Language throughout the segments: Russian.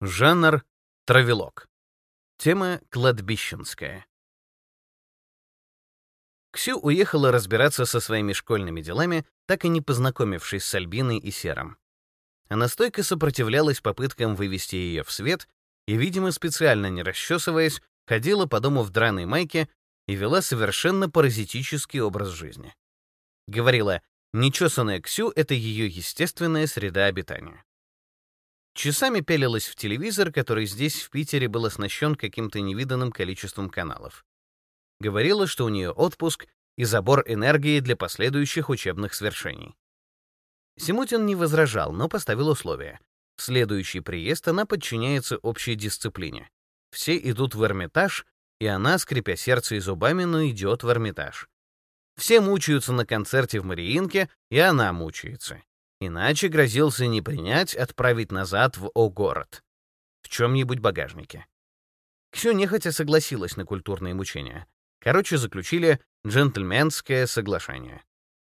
Жанр — травелок. Тема — кладбищенская. Ксю уехала разбираться со своими школьными делами, так и не познакомившись с Альбиной и Сером. Она стойко сопротивлялась попыткам вывести ее в свет и, видимо, специально не расчесываясь, ходила по дому в драной майке и вела совершенно паразитический образ жизни. Говорила, нечесанная Ксю — это ее естественная среда обитания. Часами пялилась в телевизор, который здесь, в Питере, был оснащен каким-то невиданным количеством каналов. Говорила, что у нее отпуск и забор энергии для последующих учебных свершений. Симутин не возражал, но поставил условие. В следующий приезд она подчиняется общей дисциплине. Все идут в Эрмитаж, и она, скрипя сердце и зубами, но идет в Эрмитаж. Все мучаются на концерте в Мариинке, и она мучается. Иначе грозился не принять, отправить назад в О-город. В чем-нибудь багажнике. Ксю нехотя согласилась на культурные мучения. Короче, заключили джентльменское соглашение.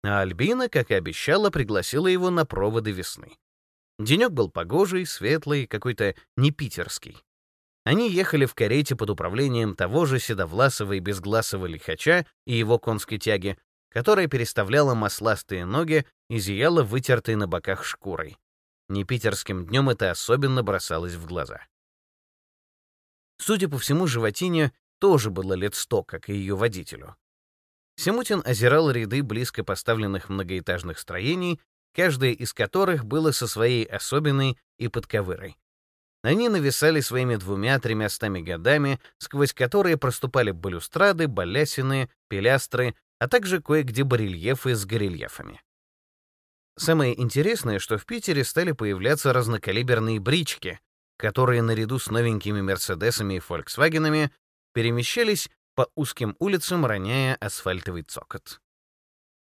А Альбина, как и обещала, пригласила его на проводы весны. Денек был погожий, светлый, какой-то не питерский. Они ехали в карете под управлением того же седовласого и безгласого лихача и его конской тяги, которая переставляла масластые ноги и зияла вытертой на боках шкурой. Непитерским днем это особенно бросалось в глаза. Судя по всему, животине тоже было лет сто, как и ее водителю. Семутин озирал ряды близко поставленных многоэтажных строений, каждое из которых было со своей особенной и подковырой. Они нависали своими двумя-тремястами годами, сквозь которые проступали балюстрады, балясины, пилястры, а также кое-где барельефы с горельефами. Самое интересное, что в Питере стали появляться разнокалиберные брички, которые наряду с новенькими Мерседесами и Фольксвагенами перемещались по узким улицам, роняя асфальтовый цокот.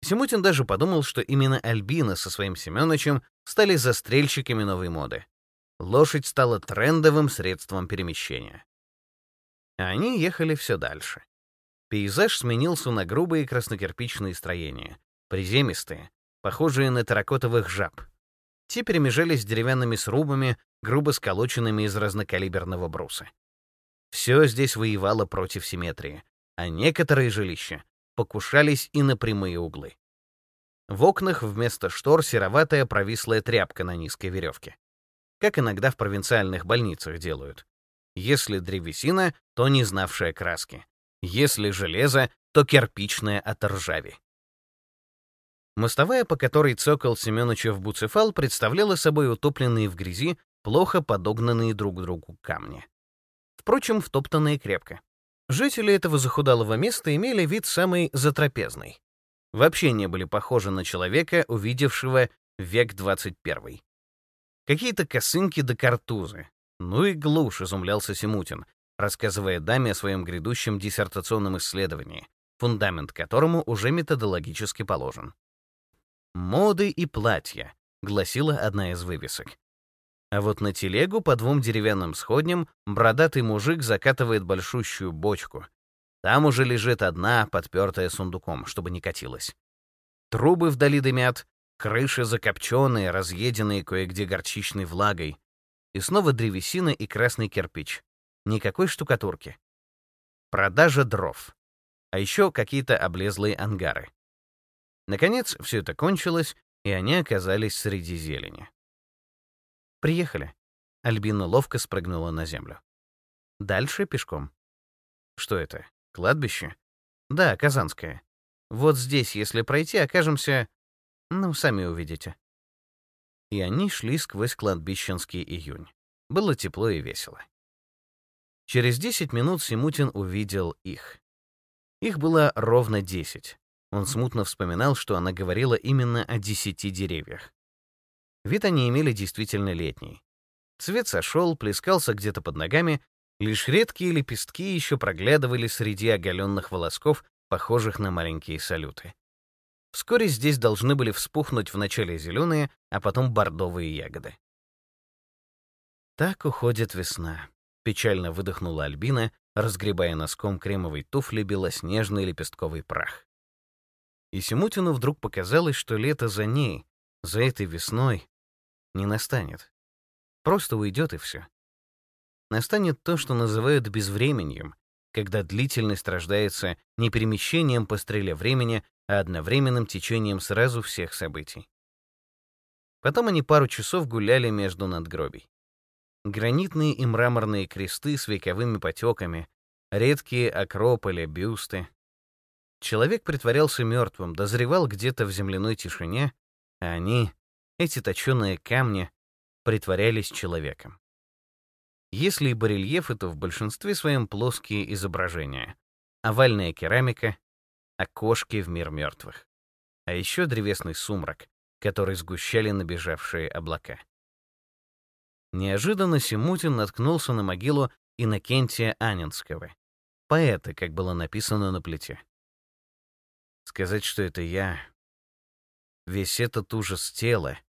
Симутин даже подумал, что именно Альбина со своим Семёнычем стали застрельщиками новой моды. Лошадь стала трендовым средством перемещения. А они ехали все дальше. Пейзаж сменился на грубые краснокирпичные строения, приземистые, похожие на терракотовых жаб. Те перемежались с деревянными срубами, грубо сколоченными из разнокалиберного бруса. Все здесь воевало против симметрии, а некоторые жилища покушались и на прямые углы. В окнах вместо штор сероватая провислая тряпка на низкой веревке. Как иногда в провинциальных больницах делают. Если древесина, то не знавшая краски. Если железо, то кирпичное от ржави. Мостовая, по которой цокол Семёнычев Буцефал, представляла собой утопленные в грязи, плохо подогнанные друг к другу камни. Впрочем, втоптанные крепко. Жители этого захудалого места имели вид самый затрапезный. Вообще не были похожи на человека, увидевшего век 21. Какие-то косынки да картузы. Ну и глушь, изумлялся Симутин, рассказывая даме о своем грядущем диссертационном исследовании, фундамент которому уже методологически положен. «Моды и платья», — гласила одна из вывесок. А вот на телегу по двум деревянным сходням бородатый мужик закатывает большущую бочку. Там уже лежит одна, подпертая сундуком, чтобы не катилась. Трубы вдали дымят, крыши закопченные, разъеденные кое-где горчичной влагой. И снова древесина и красный кирпич. Никакой штукатурки. Продажа дров. А еще какие-то облезлые ангары. Наконец, все это кончилось, и они оказались среди зелени. «Приехали». Альбина ловко спрыгнула на землю. «Дальше пешком». «Что это? Кладбище?» «Да, Казанское. Вот здесь, если пройти, окажемся... Ну, сами увидите». И они шли сквозь кладбищенский июнь. Было тепло и весело. Через 10 минут Симутин увидел их. Их было ровно 10. Он смутно вспоминал, что она говорила именно о 10 деревьях. Вид они имели действительно летний. Цвет сошел, плескался где-то под ногами, лишь редкие лепестки еще проглядывали среди оголенных волосков, похожих на маленькие салюты. Вскоре здесь должны были вспухнуть вначале зеленые, а потом бордовые ягоды. Так уходит весна. Печально выдохнула Альбина, разгребая носком кремовой туфли белоснежный лепестковый прах. И Симутину вдруг показалось, что лето за ней, за этой весной, не настанет. Просто уйдет и все. настанет то, что называют безвременьем, когда длительность рождается не перемещением по стреле времени, а одновременным течением сразу всех событий. Потом они пару часов гуляли между надгробий. Гранитные и мраморные кресты с вековыми потеками, редкие акрополи, бюсты. Человек притворялся мертвым, дозревал где-то в земляной тишине, а они, эти точеные камни, притворялись человеком. Если и барельефы, то в большинстве своем плоские изображения. Овальная керамика, окошки в мир мертвых. А еще древесный сумрак, который сгущали набежавшие облака. Неожиданно Симутин наткнулся на могилу Иннокентия Анинского, поэта, как было написано на плите. Сказать, что это я... Весь этот ужас тела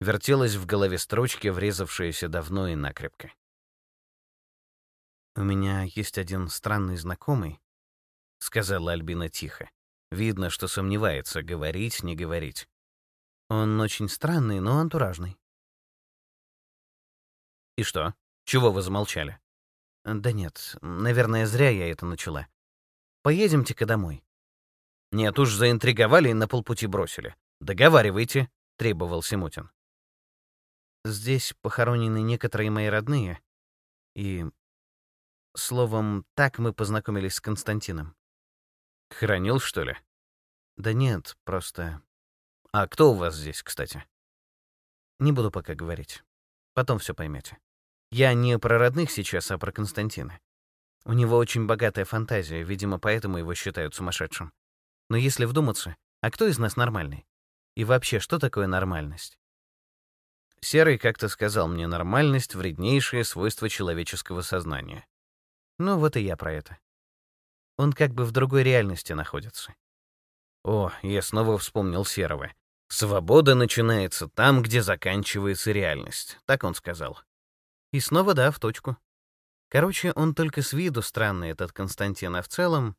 вертелась в голове строчки, врезавшиеся давно и накрепко. «У меня есть один странный знакомый», — сказала Альбина тихо. Видно, что сомневается, говорить, не говорить. Он очень странный, но антуражный. И что? Чего вы замолчали? Да нет, наверное, зря я это начала. Поедемте-ка домой. Нет уж, заинтриговали и на полпути бросили. Договаривайте, требовал Симутин. Здесь похоронены некоторые мои родные, и словом, так мы познакомились с Константином. Хранил, что ли? Да нет, просто... А кто у вас здесь, кстати? Не буду пока говорить. Потом все поймете. Я не про родных сейчас, а про Константина. У него очень богатая фантазия, видимо, поэтому его считают сумасшедшим. Но если вдуматься, а кто из нас нормальный? И вообще, что такое нормальность? Серый как-то сказал мне, нормальность — вреднейшее свойство человеческого сознания. Ну, вот и я про это. Он как бы в другой реальности находится. О, я снова вспомнил Серого. Свобода начинается там, где заканчивается реальность, так он сказал. И снова да, в точку. Короче, он только с виду странный, этот Константин, а в целом...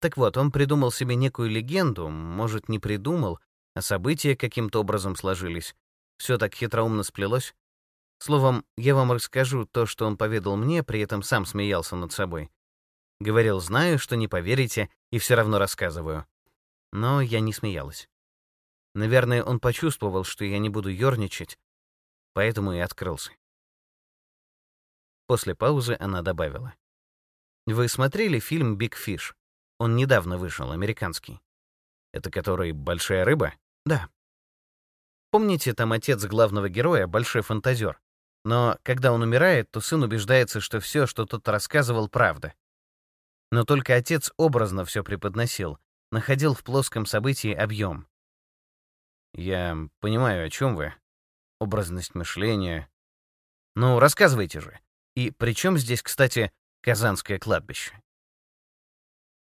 Так вот, он придумал себе некую легенду, может, не придумал, а события каким-то образом сложились. Все так хитроумно сплелось. Словом, я вам расскажу то, что он поведал мне, при этом сам смеялся над собой. Говорил, знаю, что не поверите, и все равно рассказываю. Но я не смеялась. Наверное, он почувствовал, что я не буду ёрничать, поэтому и открылся. После паузы она добавила. «Вы смотрели фильм «Биг Фиш»? Он недавно вышел, американский. Это который «Большая рыба»? Да. Помните, там отец главного героя — большой фантазер. Но когда он умирает, то сын убеждается, что все, что тот рассказывал, правда. Но только отец образно все преподносил, находил в плоском событии объем. Я понимаю, о чем вы. Образность мышления. Ну, рассказывайте же. И при чем здесь, кстати, Казанское кладбище?